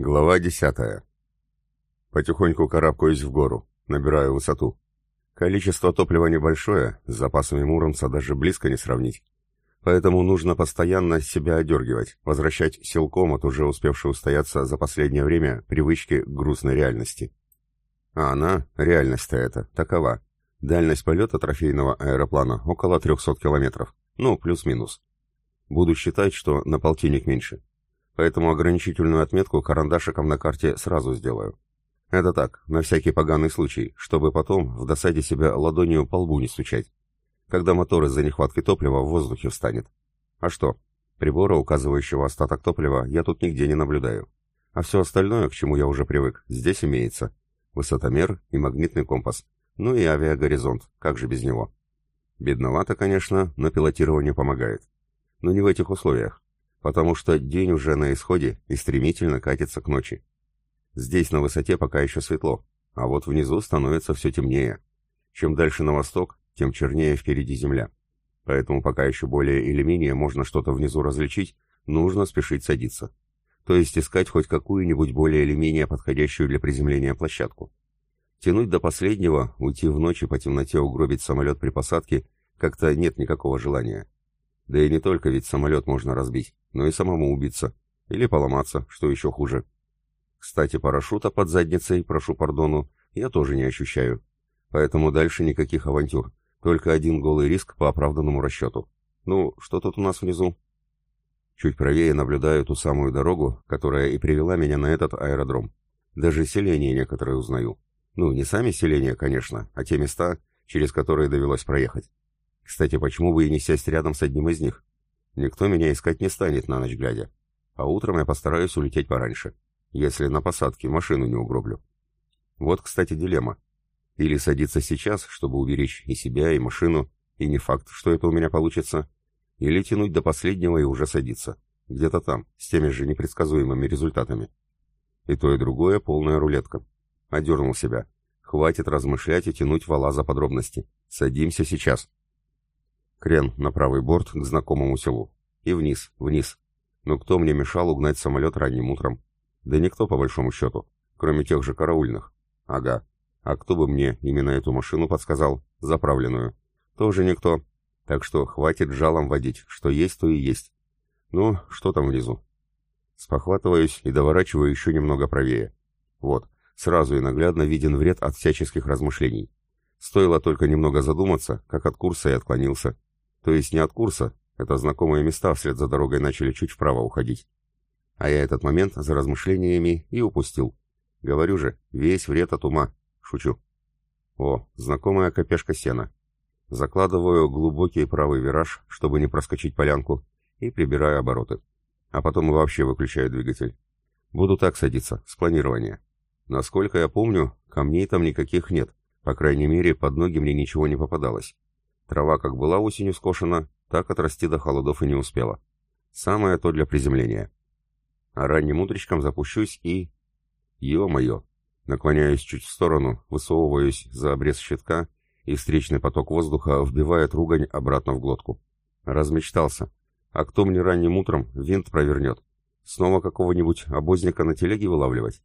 Глава десятая. Потихоньку карабкаюсь в гору, набираю высоту. Количество топлива небольшое, с запасами Муромца даже близко не сравнить. Поэтому нужно постоянно себя одергивать, возвращать силком от уже успевшей устояться за последнее время привычки к грустной реальности. А она, реальность-то эта, такова. Дальность полета трофейного аэроплана около 300 километров. Ну, плюс-минус. Буду считать, что на полтинник меньше поэтому ограничительную отметку карандашиком на карте сразу сделаю. Это так, на всякий поганый случай, чтобы потом в досаде себя ладонью по лбу не стучать, когда мотор из-за нехватки топлива в воздухе встанет. А что? Прибора, указывающего остаток топлива, я тут нигде не наблюдаю. А все остальное, к чему я уже привык, здесь имеется. Высотомер и магнитный компас. Ну и авиагоризонт, как же без него? Бедновато, конечно, но пилотирование помогает. Но не в этих условиях потому что день уже на исходе и стремительно катится к ночи. Здесь на высоте пока еще светло, а вот внизу становится все темнее. Чем дальше на восток, тем чернее впереди земля. Поэтому пока еще более или менее можно что-то внизу различить, нужно спешить садиться. То есть искать хоть какую-нибудь более или менее подходящую для приземления площадку. Тянуть до последнего, уйти в ночь и по темноте угробить самолет при посадке, как-то нет никакого желания. Да и не только ведь самолет можно разбить, но и самому убиться. Или поломаться, что еще хуже. Кстати, парашюта под задницей, прошу пардону, я тоже не ощущаю. Поэтому дальше никаких авантюр. Только один голый риск по оправданному расчету. Ну, что тут у нас внизу? Чуть правее наблюдаю ту самую дорогу, которая и привела меня на этот аэродром. Даже селения некоторые узнаю. Ну, не сами селения, конечно, а те места, через которые довелось проехать. Кстати, почему бы и не сесть рядом с одним из них? Никто меня искать не станет на ночь глядя. А утром я постараюсь улететь пораньше, если на посадке машину не угроблю. Вот, кстати, дилемма. Или садиться сейчас, чтобы уберечь и себя, и машину, и не факт, что это у меня получится, или тянуть до последнего и уже садиться. Где-то там, с теми же непредсказуемыми результатами. И то, и другое полная рулетка. Одернул себя. Хватит размышлять и тянуть вала за подробности. Садимся сейчас. Крен на правый борт к знакомому селу. И вниз, вниз. Но кто мне мешал угнать самолет ранним утром? Да никто, по большому счету. Кроме тех же караульных. Ага. А кто бы мне именно эту машину подсказал? Заправленную. Тоже никто. Так что хватит жалом водить. Что есть, то и есть. Ну, что там внизу? Спохватываюсь и доворачиваю еще немного правее. Вот, сразу и наглядно виден вред от всяческих размышлений. Стоило только немного задуматься, как от курса и отклонился. То есть не от курса, это знакомые места вслед за дорогой начали чуть вправо уходить. А я этот момент за размышлениями и упустил. Говорю же, весь вред от ума. Шучу. О, знакомая копешка сена. Закладываю глубокий правый вираж, чтобы не проскочить полянку, и прибираю обороты. А потом вообще выключаю двигатель. Буду так садиться, с планирования. Насколько я помню, камней там никаких нет. По крайней мере, под ноги мне ничего не попадалось. Трава как была осенью скошена, так отрасти до холодов и не успела. Самое то для приземления. А ранним утречком запущусь и... Ё-моё! Наклоняюсь чуть в сторону, высовываюсь за обрез щитка, и встречный поток воздуха вбивает ругань обратно в глотку. Размечтался. А кто мне ранним утром винт провернет? Снова какого-нибудь обозника на телеге вылавливать?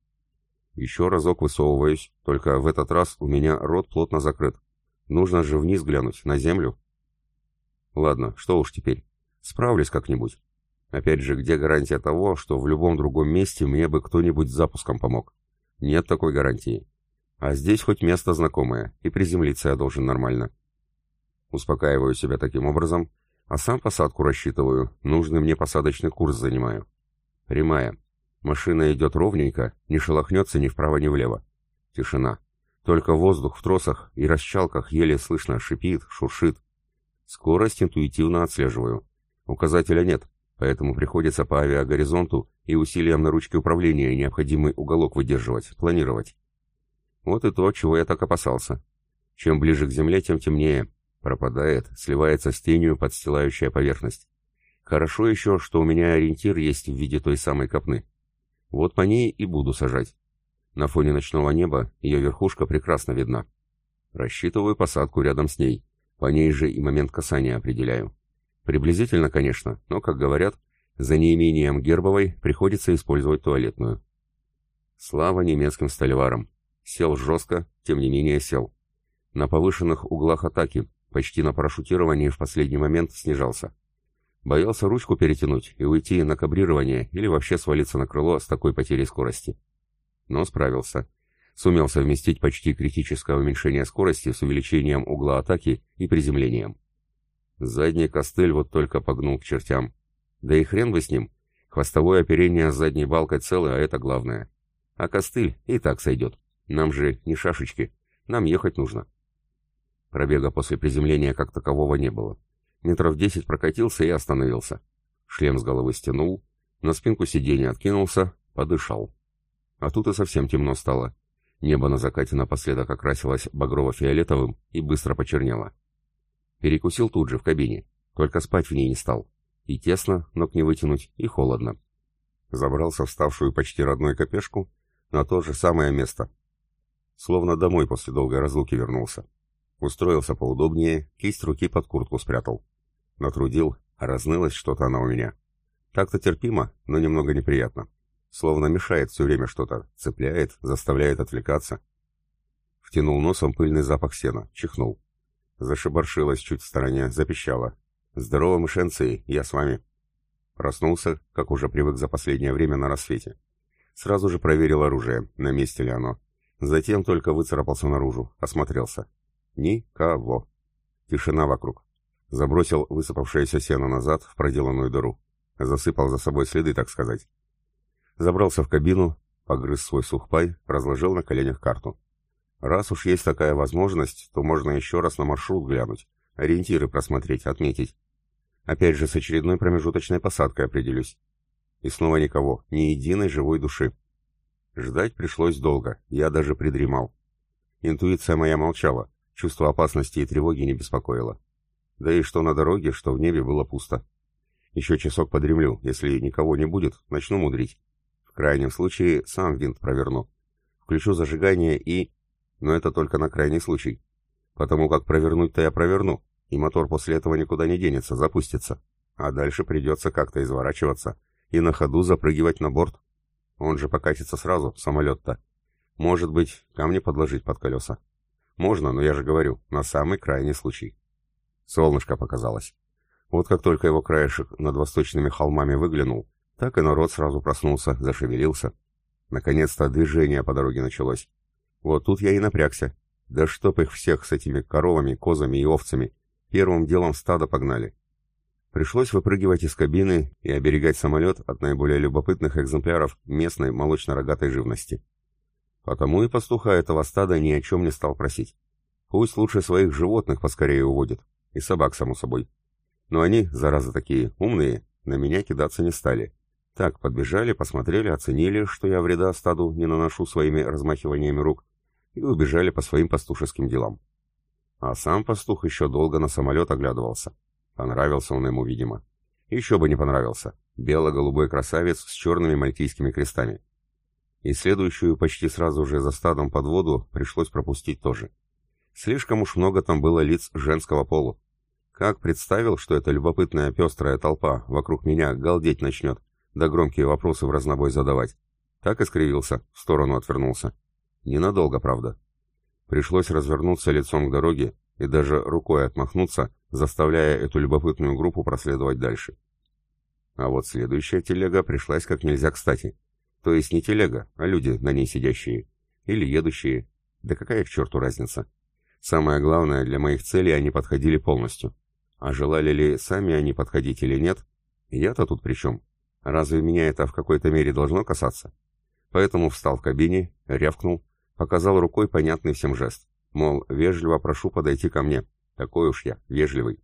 Еще разок высовываюсь, только в этот раз у меня рот плотно закрыт, Нужно же вниз глянуть, на землю. Ладно, что уж теперь. Справлюсь как-нибудь. Опять же, где гарантия того, что в любом другом месте мне бы кто-нибудь с запуском помог? Нет такой гарантии. А здесь хоть место знакомое, и приземлиться я должен нормально. Успокаиваю себя таким образом, а сам посадку рассчитываю, нужный мне посадочный курс занимаю. Прямая. Машина идет ровненько, не шелохнется ни вправо, ни влево. Тишина. Только воздух в тросах и расчалках еле слышно шипит, шуршит. Скорость интуитивно отслеживаю. Указателя нет, поэтому приходится по авиагоризонту и усилиям на ручке управления необходимый уголок выдерживать, планировать. Вот и то, чего я так опасался. Чем ближе к земле, тем темнее. Пропадает, сливается с тенью подстилающая поверхность. Хорошо еще, что у меня ориентир есть в виде той самой копны. Вот по ней и буду сажать. На фоне ночного неба ее верхушка прекрасно видна. Рассчитываю посадку рядом с ней. По ней же и момент касания определяю. Приблизительно, конечно, но, как говорят, за неимением гербовой приходится использовать туалетную. Слава немецким столеварам. Сел жестко, тем не менее сел. На повышенных углах атаки, почти на парашютировании в последний момент снижался. Боялся ручку перетянуть и уйти на кабрирование или вообще свалиться на крыло с такой потерей скорости. Но справился. Сумел совместить почти критическое уменьшение скорости с увеличением угла атаки и приземлением. Задний костыль вот только погнул к чертям. Да и хрен бы с ним. Хвостовое оперение с задней балкой целое, а это главное. А костыль и так сойдет. Нам же не шашечки. Нам ехать нужно. Пробега после приземления как такового не было. Метров десять прокатился и остановился. Шлем с головы стянул, на спинку сиденья откинулся, подышал. А тут и совсем темно стало. Небо на закате напоследок окрасилось багрово-фиолетовым и быстро почернело. Перекусил тут же, в кабине. Только спать в ней не стал. И тесно, ног не вытянуть, и холодно. Забрался в ставшую почти родной копешку на то же самое место. Словно домой после долгой разлуки вернулся. Устроился поудобнее, кисть руки под куртку спрятал. Натрудил, а разнылось что-то она у меня. Так-то терпимо, но немного неприятно. Словно мешает все время что-то, цепляет, заставляет отвлекаться. Втянул носом пыльный запах сена, чихнул. Зашибаршилась чуть в стороне, запищала. «Здорово, мышенцы, я с вами». Проснулся, как уже привык за последнее время на рассвете. Сразу же проверил оружие, на месте ли оно. Затем только выцарапался наружу, осмотрелся. Никого. Тишина вокруг. Забросил высыпавшееся сено назад в проделанную дыру. Засыпал за собой следы, так сказать. Забрался в кабину, погрыз свой сухпай, разложил на коленях карту. Раз уж есть такая возможность, то можно еще раз на маршрут глянуть, ориентиры просмотреть, отметить. Опять же с очередной промежуточной посадкой определюсь. И снова никого, ни единой живой души. Ждать пришлось долго, я даже придремал. Интуиция моя молчала, чувство опасности и тревоги не беспокоило. Да и что на дороге, что в небе было пусто. Еще часок подремлю, если никого не будет, начну мудрить. В крайнем случае сам винт проверну. Включу зажигание и... Но это только на крайний случай. Потому как провернуть-то я проверну, и мотор после этого никуда не денется, запустится. А дальше придется как-то изворачиваться и на ходу запрыгивать на борт. Он же покатится сразу, самолет-то. Может быть, камни подложить под колеса. Можно, но я же говорю, на самый крайний случай. Солнышко показалось. Вот как только его краешек над восточными холмами выглянул, так и народ сразу проснулся, зашевелился. Наконец-то движение по дороге началось. Вот тут я и напрягся. Да чтоб их всех с этими коровами, козами и овцами. Первым делом стадо погнали. Пришлось выпрыгивать из кабины и оберегать самолет от наиболее любопытных экземпляров местной молочно-рогатой живности. Потому и пастуха этого стада ни о чем не стал просить. Пусть лучше своих животных поскорее уводит. И собак, само собой. Но они, зараза такие, умные, на меня кидаться не стали. Так, подбежали, посмотрели, оценили, что я вреда стаду не наношу своими размахиваниями рук, и убежали по своим пастушеским делам. А сам пастух еще долго на самолет оглядывался. Понравился он ему, видимо. Еще бы не понравился. Бело-голубой красавец с черными мальтийскими крестами. И следующую почти сразу же за стадом под воду пришлось пропустить тоже. Слишком уж много там было лиц женского пола. Как представил, что эта любопытная пестрая толпа вокруг меня галдеть начнет, да громкие вопросы в разнобой задавать. Так и скривился, в сторону отвернулся. Ненадолго, правда. Пришлось развернуться лицом к дороге и даже рукой отмахнуться, заставляя эту любопытную группу проследовать дальше. А вот следующая телега пришлась как нельзя кстати. То есть не телега, а люди, на ней сидящие. Или едущие. Да какая к черту разница? Самое главное, для моих целей они подходили полностью. А желали ли сами они подходить или нет, я-то тут при чем? Разве меня это в какой-то мере должно касаться? Поэтому встал в кабине, рявкнул, показал рукой понятный всем жест. Мол, вежливо прошу подойти ко мне. Такой уж я, вежливый.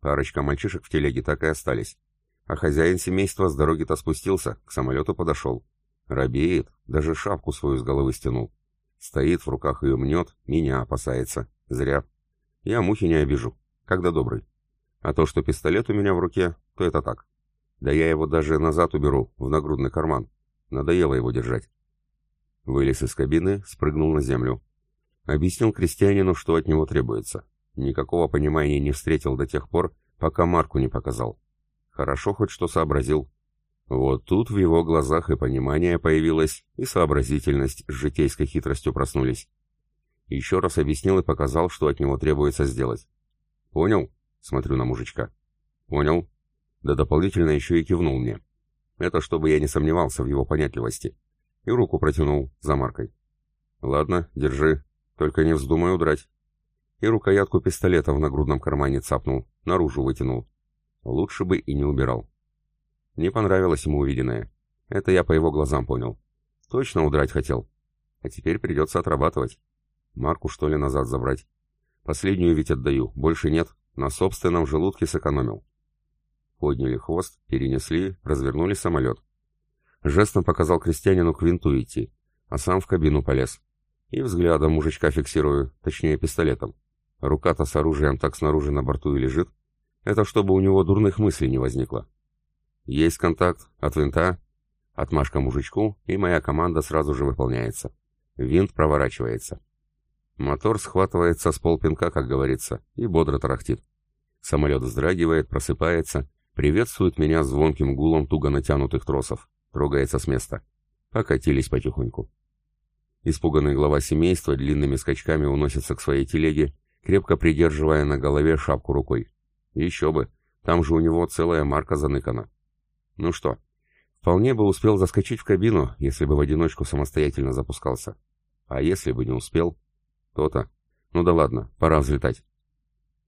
Парочка мальчишек в телеге так и остались. А хозяин семейства с дороги-то спустился, к самолету подошел. Робеет, даже шапку свою с головы стянул. Стоит, в руках ее мнет, меня опасается. Зря. Я мухи не обижу, когда добрый. А то, что пистолет у меня в руке, то это так. Да я его даже назад уберу, в нагрудный карман. Надоело его держать. Вылез из кабины, спрыгнул на землю. Объяснил крестьянину, что от него требуется. Никакого понимания не встретил до тех пор, пока марку не показал. Хорошо хоть что сообразил. Вот тут в его глазах и понимание появилось, и сообразительность с житейской хитростью проснулись. Еще раз объяснил и показал, что от него требуется сделать. «Понял?» — смотрю на мужичка. «Понял». Да дополнительно еще и кивнул мне. Это чтобы я не сомневался в его понятливости. И руку протянул за маркой. «Ладно, держи, только не вздумай удрать». И рукоятку пистолета в нагрудном кармане цапнул, наружу вытянул. Лучше бы и не убирал. Не понравилось ему увиденное. Это я по его глазам понял. Точно удрать хотел. А теперь придется отрабатывать. Марку, что ли, назад забрать? Последнюю ведь отдаю, больше нет. На собственном желудке сэкономил. Подняли хвост, перенесли, развернули самолет. Жестом показал крестьянину к винту идти, а сам в кабину полез. И взглядом мужичка фиксирую, точнее пистолетом. Рука-то с оружием так снаружи на борту и лежит. Это чтобы у него дурных мыслей не возникло. Есть контакт, от винта. Отмашка мужичку, и моя команда сразу же выполняется. Винт проворачивается. Мотор схватывается с полпинка, как говорится, и бодро тарахтит. Самолет вздрагивает, просыпается, приветствует меня звонким гулом туго натянутых тросов, трогается с места. Покатились потихоньку. Испуганный глава семейства длинными скачками уносится к своей телеге, крепко придерживая на голове шапку рукой. Еще бы, там же у него целая марка заныкана. Ну что, вполне бы успел заскочить в кабину, если бы в одиночку самостоятельно запускался. А если бы не успел... То-то. Ну да ладно, пора взлетать.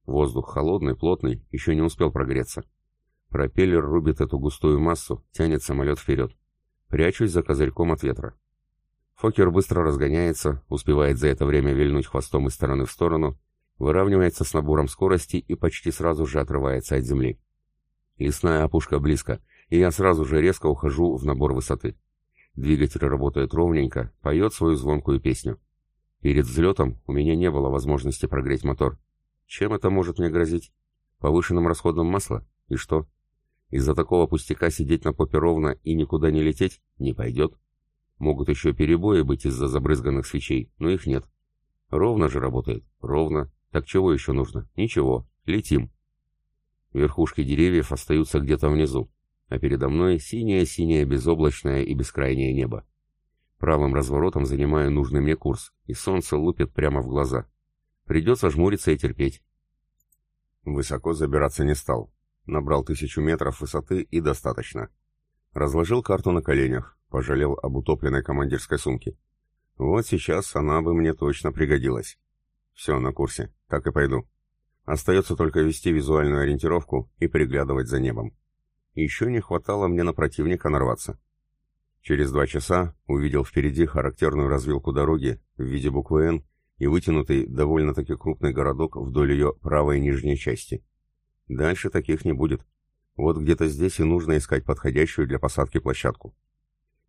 Воздух холодный, плотный, еще не успел прогреться. Пропеллер рубит эту густую массу, тянет самолет вперед. Прячусь за козырьком от ветра. Фокер быстро разгоняется, успевает за это время вильнуть хвостом из стороны в сторону, выравнивается с набором скорости и почти сразу же отрывается от земли. Лесная опушка близко, и я сразу же резко ухожу в набор высоты. Двигатель работает ровненько, поет свою звонкую песню. Перед взлетом у меня не было возможности прогреть мотор. Чем это может мне грозить? Повышенным расходом масла? И что? Из-за такого пустяка сидеть на попе ровно и никуда не лететь не пойдет. Могут еще перебои быть из-за забрызганных свечей, но их нет. Ровно же работает. Ровно. Так чего еще нужно? Ничего. Летим. Верхушки деревьев остаются где-то внизу, а передо мной синее-синее безоблачное и бескрайнее небо. Правым разворотом занимаю нужный мне курс, и солнце лупит прямо в глаза. Придется жмуриться и терпеть. Высоко забираться не стал. Набрал тысячу метров высоты и достаточно. Разложил карту на коленях, пожалел об утопленной командирской сумке. Вот сейчас она бы мне точно пригодилась. Все, на курсе, так и пойду. Остается только вести визуальную ориентировку и приглядывать за небом. Еще не хватало мне на противника нарваться. Через два часа увидел впереди характерную развилку дороги в виде буквы «Н» и вытянутый довольно-таки крупный городок вдоль ее правой нижней части. Дальше таких не будет. Вот где-то здесь и нужно искать подходящую для посадки площадку.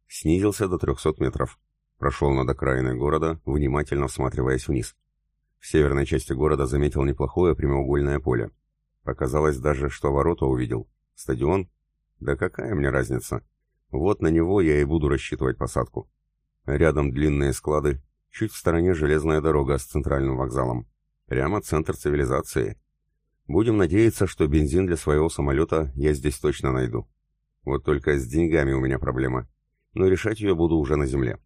Снизился до 300 метров. Прошел над окраиной города, внимательно всматриваясь вниз. В северной части города заметил неплохое прямоугольное поле. Показалось даже, что ворота увидел. Стадион? Да какая мне разница? Вот на него я и буду рассчитывать посадку. Рядом длинные склады, чуть в стороне железная дорога с центральным вокзалом. Прямо центр цивилизации. Будем надеяться, что бензин для своего самолета я здесь точно найду. Вот только с деньгами у меня проблема. Но решать ее буду уже на земле.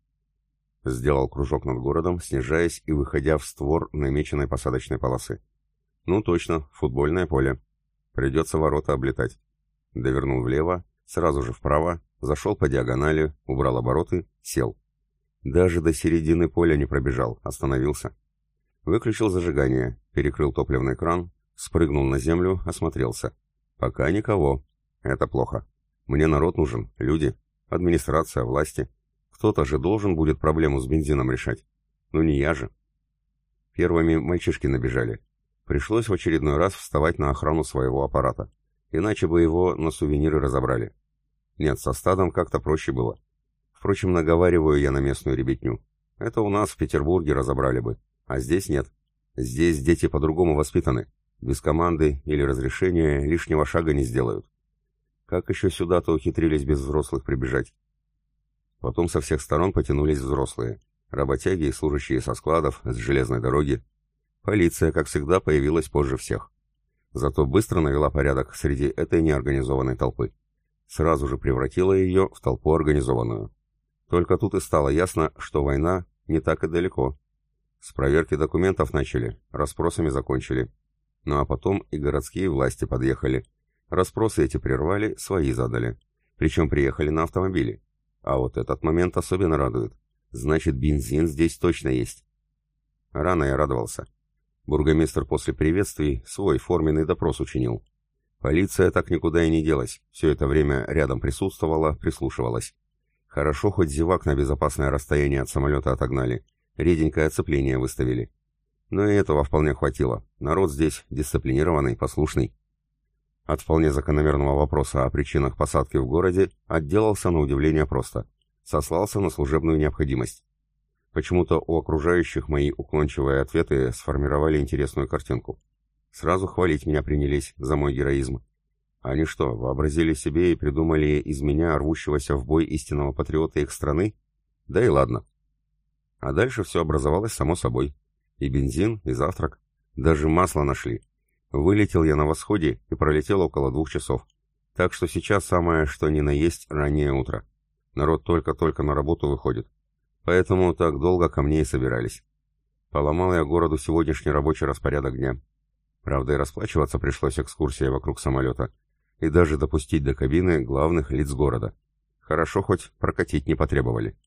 Сделал кружок над городом, снижаясь и выходя в створ намеченной посадочной полосы. Ну точно, футбольное поле. Придется ворота облетать. Довернул влево, сразу же вправо, Зашел по диагонали, убрал обороты, сел. Даже до середины поля не пробежал, остановился. Выключил зажигание, перекрыл топливный кран, спрыгнул на землю, осмотрелся. Пока никого. Это плохо. Мне народ нужен, люди, администрация, власти. Кто-то же должен будет проблему с бензином решать. Ну не я же. Первыми мальчишки набежали. Пришлось в очередной раз вставать на охрану своего аппарата. Иначе бы его на сувениры разобрали. Нет, со стадом как-то проще было. Впрочем, наговариваю я на местную ребятню. Это у нас в Петербурге разобрали бы. А здесь нет. Здесь дети по-другому воспитаны. Без команды или разрешения лишнего шага не сделают. Как еще сюда-то ухитрились без взрослых прибежать? Потом со всех сторон потянулись взрослые. Работяги и служащие со складов, с железной дороги. Полиция, как всегда, появилась позже всех. Зато быстро навела порядок среди этой неорганизованной толпы. сразу же превратило ее в толпу организованную. Только тут и стало ясно, что война не так и далеко. С проверки документов начали, расспросами закончили. Ну а потом и городские власти подъехали. Расспросы эти прервали, свои задали. Причем приехали на автомобиле. А вот этот момент особенно радует. Значит, бензин здесь точно есть. Рано я радовался. Бургомистр после приветствий свой форменный допрос учинил. Полиция так никуда и не делась, все это время рядом присутствовала, прислушивалась. Хорошо, хоть зевак на безопасное расстояние от самолета отогнали, реденькое оцепление выставили. Но и этого вполне хватило, народ здесь дисциплинированный, послушный. От вполне закономерного вопроса о причинах посадки в городе отделался на удивление просто. Сослался на служебную необходимость. Почему-то у окружающих мои уклончивые ответы сформировали интересную картинку. Сразу хвалить меня принялись за мой героизм. Они что, вообразили себе и придумали из меня рвущегося в бой истинного патриота их страны? Да и ладно. А дальше все образовалось само собой. И бензин, и завтрак. Даже масло нашли. Вылетел я на восходе и пролетел около двух часов. Так что сейчас самое, что ни на есть, раннее утро. Народ только-только на работу выходит. Поэтому так долго ко мне и собирались. Поломал я городу сегодняшний рабочий распорядок дня. Правда, и расплачиваться пришлось экскурсией вокруг самолета. И даже допустить до кабины главных лиц города. Хорошо, хоть прокатить не потребовали.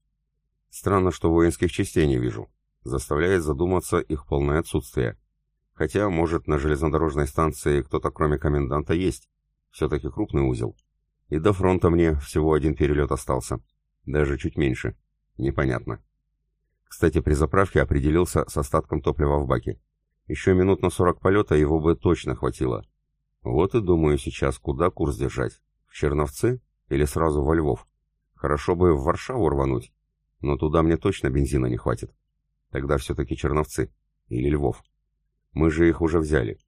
Странно, что воинских частей не вижу. Заставляет задуматься их полное отсутствие. Хотя, может, на железнодорожной станции кто-то кроме коменданта есть. Все-таки крупный узел. И до фронта мне всего один перелет остался. Даже чуть меньше. Непонятно. Кстати, при заправке определился с остатком топлива в баке. Еще минут на 40 полета его бы точно хватило. Вот и думаю сейчас, куда курс держать. В Черновцы или сразу во Львов? Хорошо бы в Варшаву рвануть, но туда мне точно бензина не хватит. Тогда все-таки Черновцы или Львов. Мы же их уже взяли.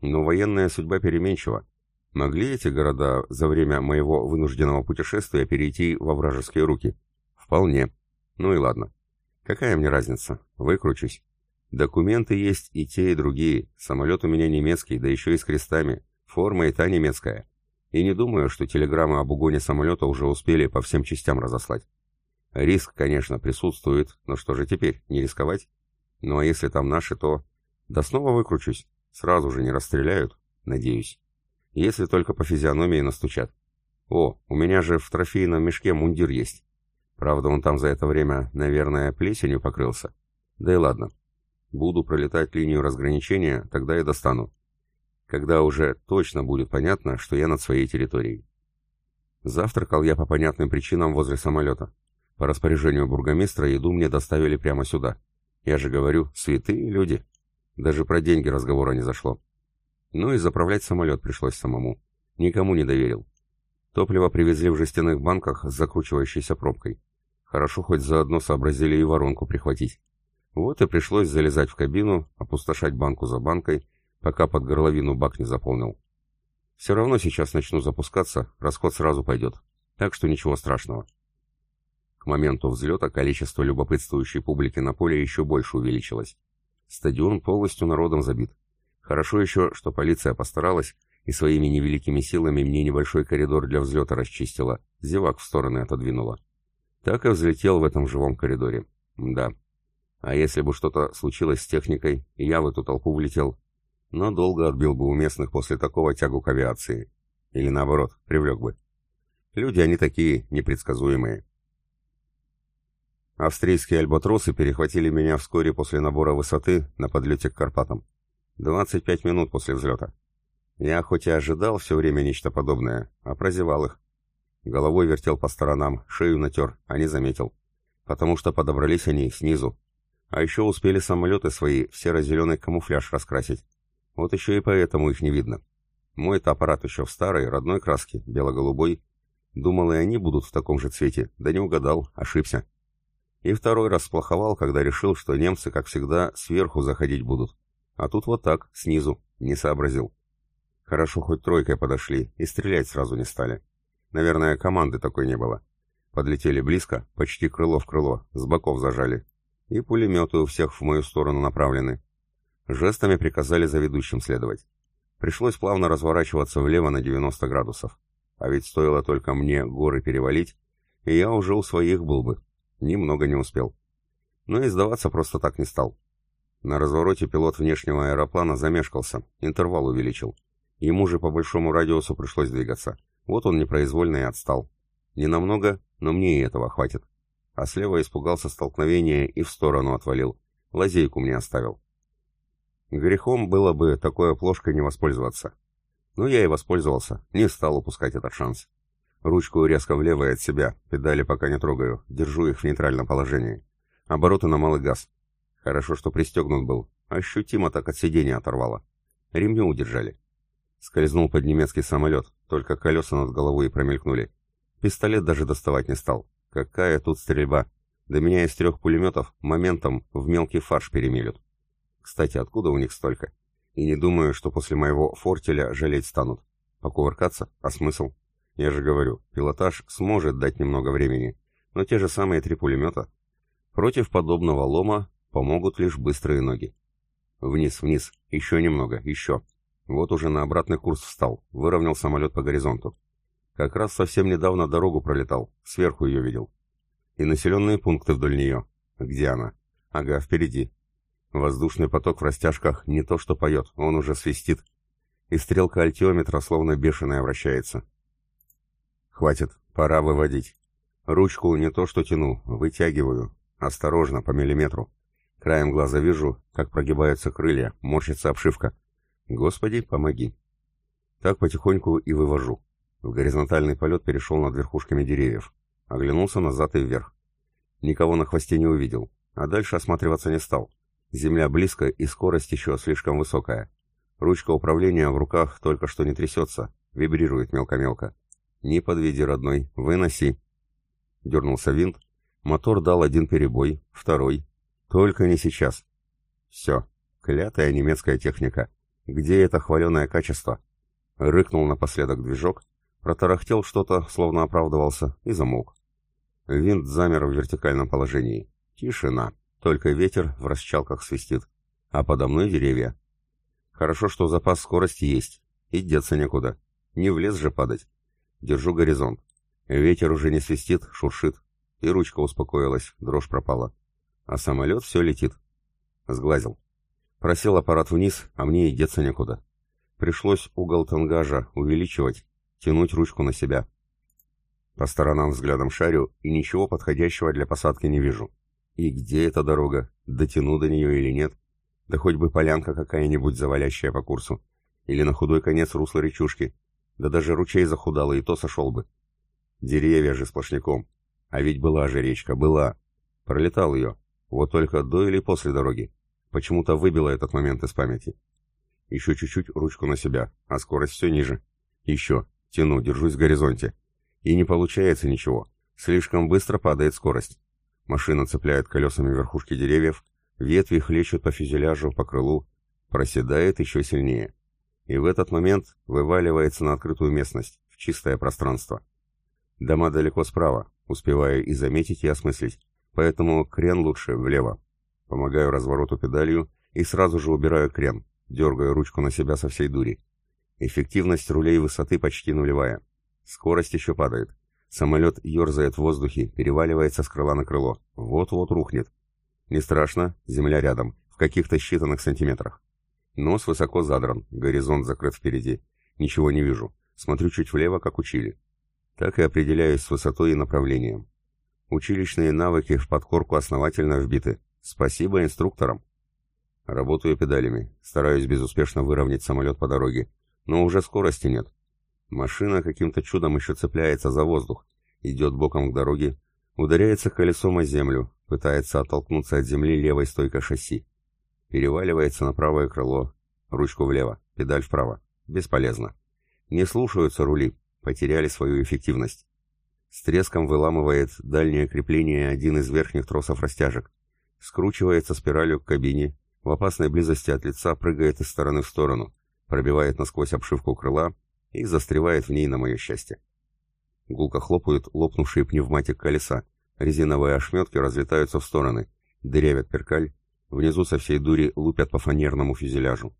Но военная судьба переменчива. Могли эти города за время моего вынужденного путешествия перейти во вражеские руки? Вполне. Ну и ладно. Какая мне разница? Выкручусь. Документы есть и те, и другие. Самолет у меня немецкий, да еще и с крестами. Форма и та немецкая. И не думаю, что телеграммы об угоне самолета уже успели по всем частям разослать. Риск, конечно, присутствует, но что же теперь, не рисковать? Ну а если там наши, то... Да снова выкручусь. Сразу же не расстреляют, надеюсь. Если только по физиономии настучат. О, у меня же в трофейном мешке мундир есть. Правда, он там за это время, наверное, плесенью покрылся. Да и ладно. Буду пролетать линию разграничения, тогда и достану. Когда уже точно будет понятно, что я над своей территорией. Завтракал я по понятным причинам возле самолета. По распоряжению бургомистра еду мне доставили прямо сюда. Я же говорю, святые люди. Даже про деньги разговора не зашло. Ну и заправлять самолет пришлось самому. Никому не доверил. Топливо привезли в жестяных банках с закручивающейся пробкой. Хорошо хоть заодно сообразили и воронку прихватить. Вот и пришлось залезать в кабину, опустошать банку за банкой, пока под горловину бак не заполнил. Все равно сейчас начну запускаться, расход сразу пойдет. Так что ничего страшного. Моменту взлета количество любопытствующей публики на поле еще больше увеличилось. Стадион полностью народом забит. Хорошо еще, что полиция постаралась и своими невеликими силами мне небольшой коридор для взлета расчистила, зевак в стороны отодвинула. Так и взлетел в этом живом коридоре. Да. А если бы что-то случилось с техникой, и я в эту толпу влетел, но долго отбил бы у местных после такого тягу к авиации. Или наоборот, привлек бы. Люди они такие, непредсказуемые. Австрийские альбатросы перехватили меня вскоре после набора высоты на подлете к Карпатам. 25 минут после взлета. Я хоть и ожидал все время нечто подобное, а прозевал их. Головой вертел по сторонам, шею натер, а не заметил. Потому что подобрались они снизу. А еще успели самолеты свои в серо-зеленый камуфляж раскрасить. Вот еще и поэтому их не видно. Мой-то аппарат еще в старой, родной краске, бело-голубой. Думал, и они будут в таком же цвете, да не угадал, ошибся. И второй раз сплоховал, когда решил, что немцы, как всегда, сверху заходить будут. А тут вот так, снизу, не сообразил. Хорошо, хоть тройкой подошли и стрелять сразу не стали. Наверное, команды такой не было. Подлетели близко, почти крыло в крыло, с боков зажали. И пулеметы у всех в мою сторону направлены. Жестами приказали за ведущим следовать. Пришлось плавно разворачиваться влево на 90 градусов. А ведь стоило только мне горы перевалить, и я уже у своих был бы. Немного не успел. Но и сдаваться просто так не стал. На развороте пилот внешнего аэроплана замешкался, интервал увеличил. Ему же по большому радиусу пришлось двигаться. Вот он непроизвольно и отстал. Не намного, но мне и этого хватит. А слева испугался столкновения и в сторону отвалил. Лазейку мне оставил. Грехом было бы такой оплошкой не воспользоваться. Но я и воспользовался, не стал упускать этот шанс. Ручку резко влево от себя, педали пока не трогаю, держу их в нейтральном положении. Обороты на малый газ. Хорошо, что пристегнут был, ощутимо так от сидения оторвало. Ремни удержали. Скользнул под немецкий самолет, только колеса над головой и промелькнули. Пистолет даже доставать не стал. Какая тут стрельба! До меня из трех пулеметов моментом в мелкий фарш перемелют. Кстати, откуда у них столько? И не думаю, что после моего фортеля жалеть станут. Покувыркаться? А смысл? Я же говорю, пилотаж сможет дать немного времени, но те же самые три пулемета. Против подобного лома помогут лишь быстрые ноги. Вниз, вниз, еще немного, еще. Вот уже на обратный курс встал, выровнял самолет по горизонту. Как раз совсем недавно дорогу пролетал, сверху ее видел. И населенные пункты вдоль нее. Где она? Ага, впереди. Воздушный поток в растяжках не то что поет, он уже свистит. И стрелка альтиометра словно бешеная вращается. Хватит, пора выводить. Ручку не то что тяну, вытягиваю. Осторожно, по миллиметру. Краем глаза вижу, как прогибаются крылья, морщится обшивка. Господи, помоги. Так потихоньку и вывожу. В горизонтальный полет перешел над верхушками деревьев. Оглянулся назад и вверх. Никого на хвосте не увидел, а дальше осматриваться не стал. Земля близко и скорость еще слишком высокая. Ручка управления в руках только что не трясется, вибрирует мелко-мелко. «Не подведи, родной, выноси!» Дернулся винт, мотор дал один перебой, второй. Только не сейчас. Все, клятая немецкая техника. Где это хваленое качество? Рыкнул напоследок движок, протарахтел что-то, словно оправдывался, и замолк. Винт замер в вертикальном положении. Тишина. Только ветер в расчалках свистит, а подо мной деревья. Хорошо, что запас скорости есть, и деться некуда. Не в лес же падать. Держу горизонт. Ветер уже не свистит, шуршит, и ручка успокоилась, дрожь пропала. А самолет все летит. Сглазил. Просел аппарат вниз, а мне и деться некуда. Пришлось угол тангажа увеличивать, тянуть ручку на себя. По сторонам взглядом шарю и ничего подходящего для посадки не вижу. И где эта дорога? Дотяну до нее или нет? Да хоть бы полянка какая-нибудь завалящая по курсу. Или на худой конец русла речушки. Да даже ручей захудало, и то сошел бы. Деревья же сплошняком. А ведь была же речка, была. Пролетал ее. Вот только до или после дороги. Почему-то выбило этот момент из памяти. Еще чуть-чуть ручку на себя, а скорость все ниже. Еще. Тяну, держусь в горизонте. И не получается ничего. Слишком быстро падает скорость. Машина цепляет колесами верхушки деревьев, ветви хлещут по фюзеляжу, по крылу, проседает еще сильнее. И в этот момент вываливается на открытую местность, в чистое пространство. Дома далеко справа, успеваю и заметить, и осмыслить, поэтому крен лучше влево. Помогаю развороту педалью и сразу же убираю крен, дергаю ручку на себя со всей дури. Эффективность рулей высоты почти нулевая. Скорость еще падает. Самолет ерзает в воздухе, переваливается с крыла на крыло. Вот-вот рухнет. Не страшно, земля рядом, в каких-то считанных сантиметрах. Нос высоко задран, горизонт закрыт впереди. Ничего не вижу. Смотрю чуть влево, как учили. Так и определяюсь с высотой и направлением. Училищные навыки в подкорку основательно вбиты. Спасибо инструкторам. Работаю педалями, стараюсь безуспешно выровнять самолет по дороге, но уже скорости нет. Машина каким-то чудом еще цепляется за воздух, идет боком к дороге, ударяется колесом о землю, пытается оттолкнуться от земли левой стойкой шасси. Переваливается на правое крыло, ручку влево, педаль вправо. Бесполезно. Не слушаются рули, потеряли свою эффективность. С треском выламывает дальнее крепление один из верхних тросов растяжек. Скручивается спиралью к кабине, в опасной близости от лица прыгает из стороны в сторону, пробивает насквозь обшивку крыла и застревает в ней на мое счастье. Гулко хлопают лопнувшие пневматик колеса, резиновые ошметки разлетаются в стороны, дырявят перкаль, внизу со всей дури лупят по фанерному фюзеляжу.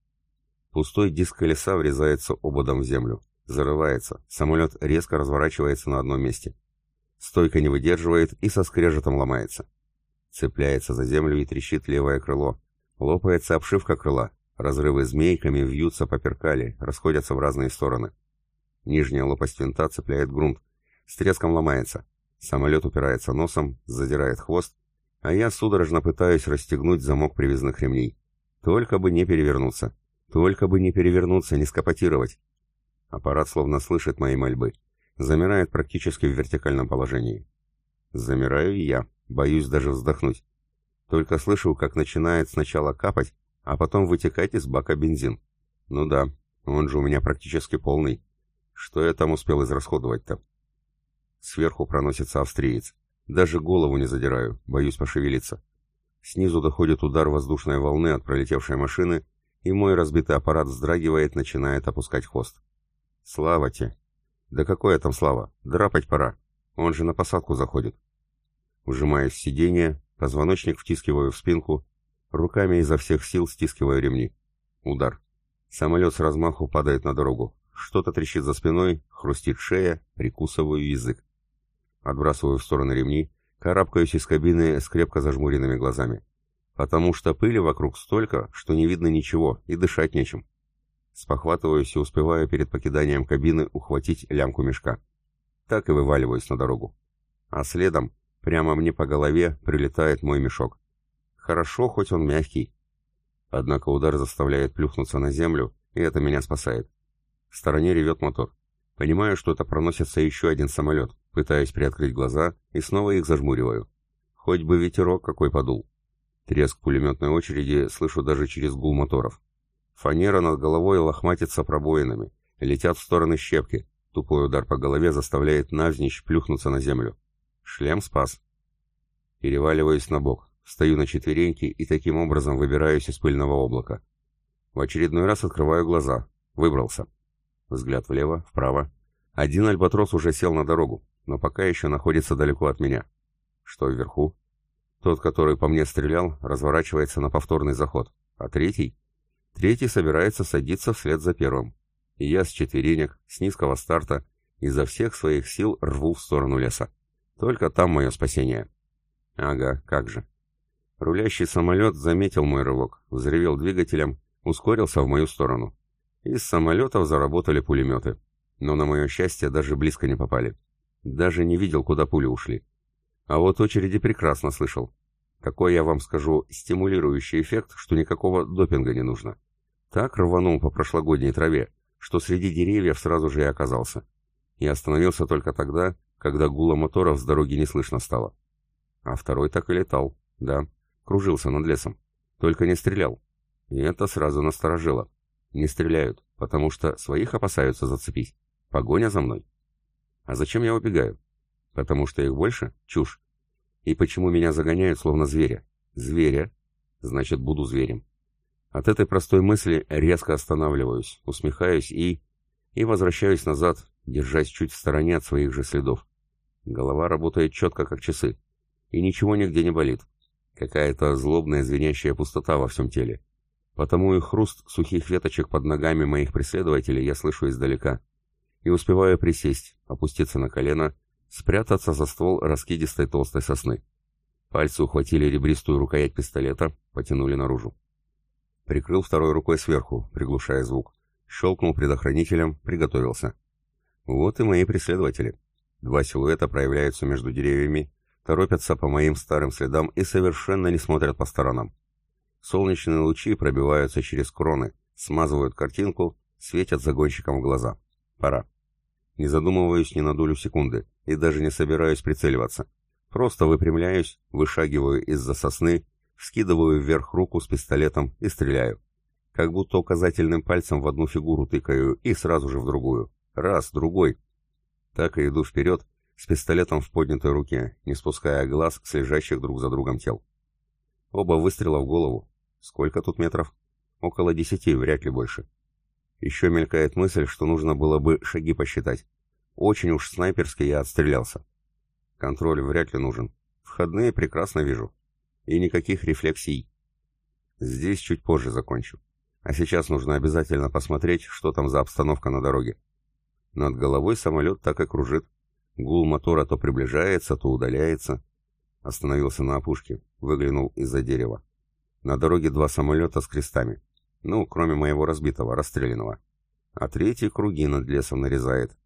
Пустой диск колеса врезается ободом в землю, Зарывается, самолет резко разворачивается на одном месте. Стойка не выдерживает и со скрежетом ломается. Цепляется за землю и трещит левое крыло. Лопается обшивка крыла. Разрывы змейками вьются по перкали, расходятся в разные стороны. Нижняя лопасть винта цепляет грунт. С треском ломается. Самолет упирается носом, задирает хвост, а я судорожно пытаюсь расстегнуть замок привязных ремней. Только бы не перевернуться. Только бы не перевернуться, не скопотировать. Аппарат словно слышит мои мольбы. Замирает практически в вертикальном положении. Замираю и я, боюсь даже вздохнуть. Только слышу, как начинает сначала капать, а потом вытекать из бака бензин. Ну да, он же у меня практически полный. Что я там успел израсходовать-то? Сверху проносится австриец. Даже голову не задираю, боюсь пошевелиться. Снизу доходит удар воздушной волны от пролетевшей машины, и мой разбитый аппарат вздрагивает, начинает опускать хвост. Слава те! Да какое там слава? Драпать пора. Он же на посадку заходит. Ужимаюсь в сиденье, позвоночник втискиваю в спинку, руками изо всех сил стискиваю ремни. Удар. Самолет с размаху падает на дорогу. Что-то трещит за спиной, хрустит шея, прикусываю язык. Отбрасываю в стороны ремни, карабкаюсь из кабины с крепко зажмуренными глазами. Потому что пыли вокруг столько, что не видно ничего и дышать нечем. Спохватываюсь и успеваю перед покиданием кабины ухватить лямку мешка. Так и вываливаюсь на дорогу. А следом, прямо мне по голове, прилетает мой мешок. Хорошо, хоть он мягкий. Однако удар заставляет плюхнуться на землю, и это меня спасает. В стороне ревет мотор. Понимаю, что это проносится еще один самолет. Пытаюсь приоткрыть глаза и снова их зажмуриваю. Хоть бы ветерок какой подул. Треск пулеметной очереди слышу даже через гул моторов. Фанера над головой лохматится пробоинами. Летят в стороны щепки. Тупой удар по голове заставляет навзничь плюхнуться на землю. Шлем спас. Переваливаюсь на бок, встаю на четвереньки и таким образом выбираюсь из пыльного облака. В очередной раз открываю глаза. Выбрался. Взгляд влево, вправо. Один альбатрос уже сел на дорогу, но пока еще находится далеко от меня. Что вверху? Тот, который по мне стрелял, разворачивается на повторный заход. А третий? Третий собирается садиться вслед за первым. И я с четверенек, с низкого старта, изо всех своих сил рву в сторону леса. Только там мое спасение. Ага, как же. Рулящий самолет заметил мой рывок, взревел двигателем, ускорился в мою сторону. Из самолетов заработали пулеметы. Но, на мое счастье, даже близко не попали. Даже не видел, куда пули ушли. А вот очереди прекрасно слышал. Какой, я вам скажу, стимулирующий эффект, что никакого допинга не нужно. Так рванул по прошлогодней траве, что среди деревьев сразу же и оказался. И остановился только тогда, когда гула моторов с дороги не слышно стало. А второй так и летал, да, кружился над лесом. Только не стрелял. И это сразу насторожило. Не стреляют, потому что своих опасаются зацепить. Погоня за мной. А зачем я убегаю? Потому что их больше? Чушь. И почему меня загоняют, словно зверя? Зверя. Значит, буду зверем. От этой простой мысли резко останавливаюсь, усмехаюсь и... И возвращаюсь назад, держась чуть в стороне от своих же следов. Голова работает четко, как часы. И ничего нигде не болит. Какая-то злобная звенящая пустота во всем теле. Потому и хруст сухих веточек под ногами моих преследователей я слышу издалека. И успеваю присесть, опуститься на колено спрятаться за ствол раскидистой толстой сосны. Пальцы ухватили ребристую рукоять пистолета, потянули наружу. Прикрыл второй рукой сверху, приглушая звук. Щелкнул предохранителем, приготовился. Вот и мои преследователи. Два силуэта проявляются между деревьями, торопятся по моим старым следам и совершенно не смотрят по сторонам. Солнечные лучи пробиваются через кроны, смазывают картинку, светят загонщикам в глаза. Пора. Не задумываюсь ни на долю секунды и даже не собираюсь прицеливаться. Просто выпрямляюсь, вышагиваю из-за сосны, вскидываю вверх руку с пистолетом и стреляю. Как будто указательным пальцем в одну фигуру тыкаю и сразу же в другую. Раз, другой. Так и иду вперед, с пистолетом в поднятой руке, не спуская глаз с лежащих друг за другом тел. Оба выстрела в голову. Сколько тут метров? Около десяти, вряд ли больше. Еще мелькает мысль, что нужно было бы шаги посчитать. Очень уж снайперски я отстрелялся. Контроль вряд ли нужен. Входные прекрасно вижу. И никаких рефлексий. Здесь чуть позже закончу. А сейчас нужно обязательно посмотреть, что там за обстановка на дороге. Над головой самолет так и кружит. Гул мотора то приближается, то удаляется. Остановился на опушке, выглянул из-за дерева. На дороге два самолета с крестами. Ну, кроме моего разбитого, расстрелянного. А третий круги над лесом нарезает.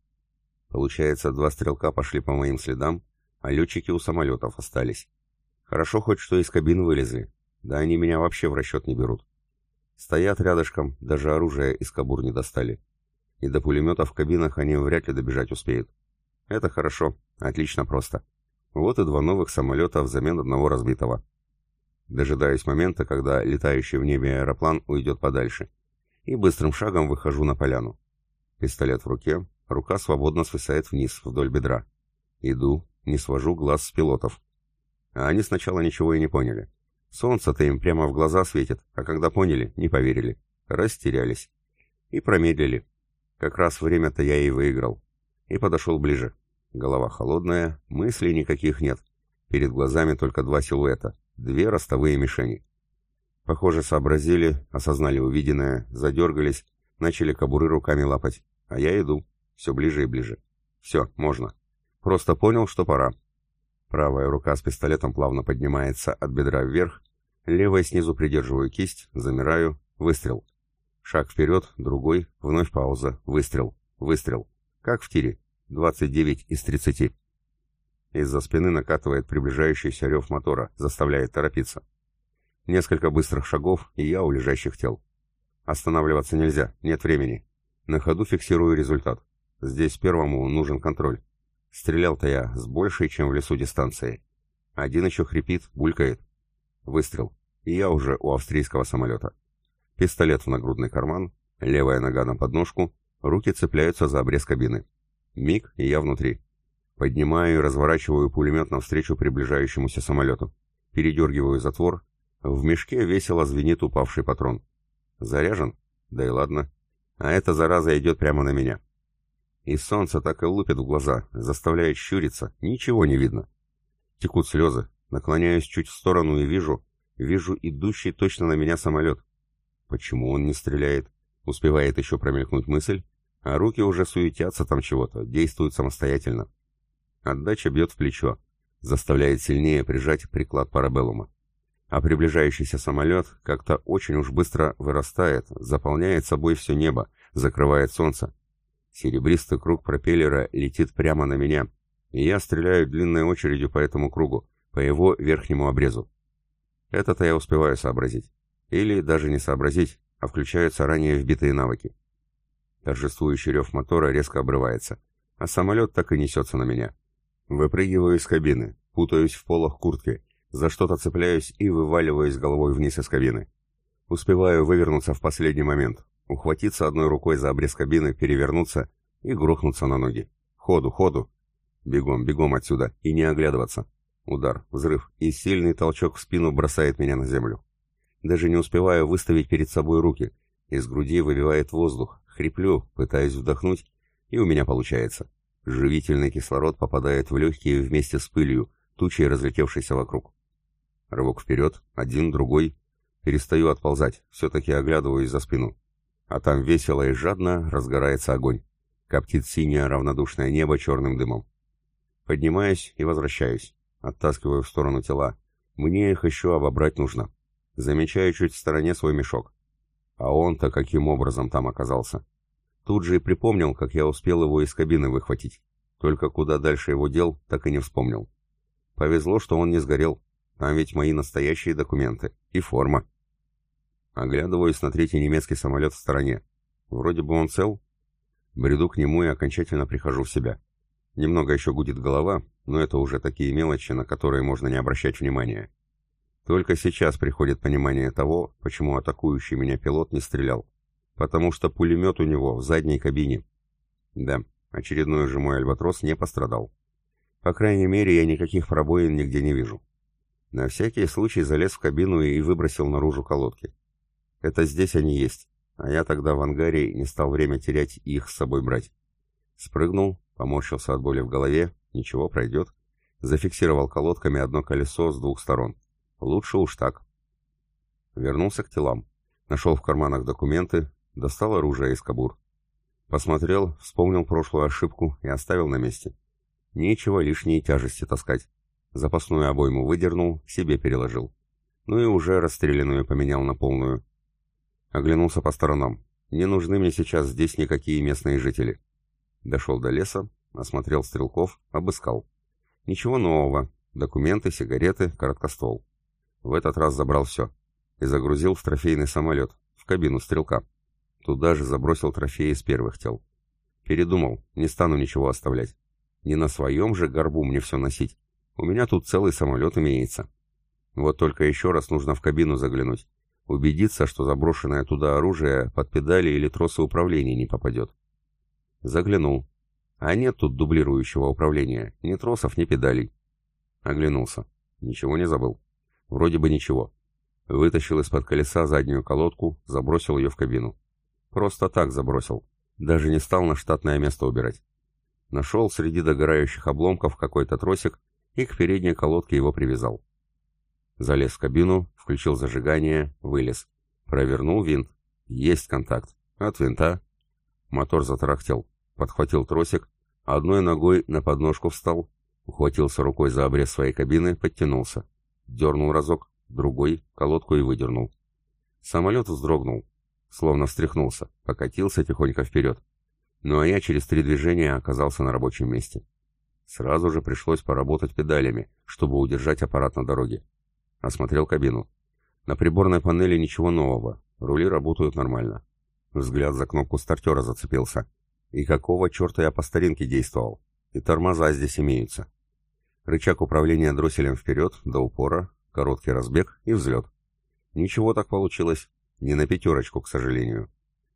Получается, два стрелка пошли по моим следам, а летчики у самолетов остались. Хорошо хоть что из кабин вылезли. Да они меня вообще в расчет не берут. Стоят рядышком, даже оружие из кабур не достали. И до пулемета в кабинах они вряд ли добежать успеют. Это хорошо, отлично просто. Вот и два новых самолета взамен одного разбитого. Дожидаюсь момента, когда летающий в небе аэроплан уйдет подальше. И быстрым шагом выхожу на поляну. Пистолет в руке, рука свободно свисает вниз, вдоль бедра. Иду, не свожу глаз с пилотов. А они сначала ничего и не поняли. Солнце-то им прямо в глаза светит, а когда поняли, не поверили. Растерялись. И промедлили. Как раз время-то я и выиграл. И подошел ближе. Голова холодная, мыслей никаких нет. Перед глазами только два силуэта, две ростовые мишени. Похоже, сообразили, осознали увиденное, задергались, начали кобуры руками лапать. А я иду, все ближе и ближе. Все, можно. Просто понял, что пора. Правая рука с пистолетом плавно поднимается от бедра вверх, левой снизу придерживаю кисть, замираю, выстрел. Шаг вперед, другой, вновь пауза, выстрел, выстрел. Как в тире. 29 из 30. Из-за спины накатывает приближающийся рев мотора, заставляет торопиться. Несколько быстрых шагов, и я у лежащих тел. Останавливаться нельзя, нет времени. На ходу фиксирую результат. Здесь первому нужен контроль. Стрелял-то я с большей, чем в лесу дистанцией. Один еще хрипит, булькает. Выстрел. И я уже у австрийского самолета. Пистолет в нагрудный карман, левая нога на подножку, руки цепляются за обрез кабины. Миг, и я внутри. Поднимаю и разворачиваю пулемет навстречу приближающемуся самолету. Передергиваю затвор. В мешке весело звенит упавший патрон. Заряжен? Да и ладно. А эта зараза идет прямо на меня. И солнце так и лупит в глаза, заставляет щуриться, ничего не видно. Текут слезы, наклоняюсь чуть в сторону и вижу, вижу идущий точно на меня самолет. Почему он не стреляет? Успевает еще промелькнуть мысль, а руки уже суетятся там чего-то, действуют самостоятельно. Отдача бьет в плечо, заставляет сильнее прижать приклад парабеллума. А приближающийся самолет как-то очень уж быстро вырастает, заполняет собой все небо, закрывает солнце, Серебристый круг пропеллера летит прямо на меня, и я стреляю длинной очередью по этому кругу, по его верхнему обрезу. Это-то я успеваю сообразить. Или даже не сообразить, а включаются ранее вбитые навыки. Торжествующий рев мотора резко обрывается, а самолет так и несется на меня. Выпрыгиваю из кабины, путаюсь в полах куртки, за что-то цепляюсь и вываливаюсь головой вниз из кабины. Успеваю вывернуться в последний момент, ухватиться одной рукой за обрез кабины, перевернуться и грохнуться на ноги. Ходу, ходу. Бегом, бегом отсюда и не оглядываться. Удар, взрыв и сильный толчок в спину бросает меня на землю. Даже не успеваю выставить перед собой руки. Из груди выбивает воздух. Хриплю, пытаясь вдохнуть, и у меня получается. Живительный кислород попадает в легкие вместе с пылью, тучей разлетевшейся вокруг. Рывок вперед, один, другой. Перестаю отползать, все-таки оглядываюсь за спину. А там весело и жадно разгорается огонь. Коптит синее равнодушное небо черным дымом. Поднимаюсь и возвращаюсь. Оттаскиваю в сторону тела. Мне их еще обобрать нужно. Замечаю чуть в стороне свой мешок. А он-то каким образом там оказался? Тут же и припомнил, как я успел его из кабины выхватить. Только куда дальше его дел, так и не вспомнил. Повезло, что он не сгорел. Там ведь мои настоящие документы. И форма. Оглядываюсь на третий немецкий самолет в стороне. Вроде бы он цел. Бреду к нему и окончательно прихожу в себя. Немного еще гудит голова, но это уже такие мелочи, на которые можно не обращать внимания. Только сейчас приходит понимание того, почему атакующий меня пилот не стрелял. Потому что пулемет у него в задней кабине. Да, очередной же мой альбатрос не пострадал. По крайней мере, я никаких пробоин нигде не вижу. На всякий случай залез в кабину и выбросил наружу колодки. Это здесь они есть, а я тогда в ангаре не стал время терять и их с собой брать. Спрыгнул, поморщился от боли в голове, ничего, пройдет. Зафиксировал колодками одно колесо с двух сторон. Лучше уж так. Вернулся к телам. Нашел в карманах документы, достал оружие из кобур. Посмотрел, вспомнил прошлую ошибку и оставил на месте. Нечего лишние тяжести таскать. Запасную обойму выдернул, себе переложил. Ну и уже расстрелянную поменял на полную. Оглянулся по сторонам. Не нужны мне сейчас здесь никакие местные жители. Дошел до леса, осмотрел стрелков, обыскал. Ничего нового. Документы, сигареты, короткоствол. В этот раз забрал все. И загрузил в трофейный самолет, в кабину стрелка. Туда же забросил трофеи из первых тел. Передумал, не стану ничего оставлять. Не на своем же горбу мне все носить. У меня тут целый самолет имеется. Вот только еще раз нужно в кабину заглянуть. Убедиться, что заброшенное туда оружие под педали или тросы управления не попадет. Заглянул. А нет тут дублирующего управления. Ни тросов, ни педалей. Оглянулся. Ничего не забыл. Вроде бы ничего. Вытащил из-под колеса заднюю колодку, забросил ее в кабину. Просто так забросил. Даже не стал на штатное место убирать. Нашел среди догорающих обломков какой-то тросик и к передней колодке его привязал. Залез в кабину, включил зажигание, вылез. Провернул винт. Есть контакт. От винта. Мотор затарахтел. Подхватил тросик, одной ногой на подножку встал, ухватился рукой за обрез своей кабины, подтянулся. Дернул разок, другой, колодку и выдернул. Самолет вздрогнул, словно встряхнулся, покатился тихонько вперед. Ну а я через три движения оказался на рабочем месте. Сразу же пришлось поработать педалями, чтобы удержать аппарат на дороге. Осмотрел кабину. На приборной панели ничего нового, рули работают нормально. Взгляд за кнопку стартера зацепился. И какого черта я по старинке действовал? И тормоза здесь имеются. Рычаг управления дросселем вперед, до упора, короткий разбег и взлет. Ничего так получилось. Не на пятерочку, к сожалению.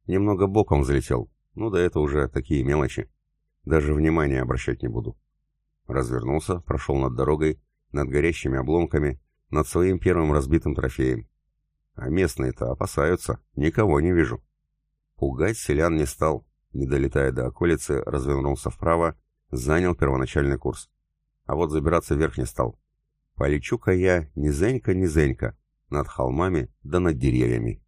Немного боком взлетел. Ну да это уже такие мелочи. Даже внимания обращать не буду. Развернулся, прошел над дорогой, над горящими обломками, над своим первым разбитым трофеем. А местные-то опасаются, никого не вижу. Пугать селян не стал, не долетая до околицы, развернулся вправо, занял первоначальный курс. А вот забираться вверх не стал. Полечу-ка я низенько-низенько, над холмами да над деревьями.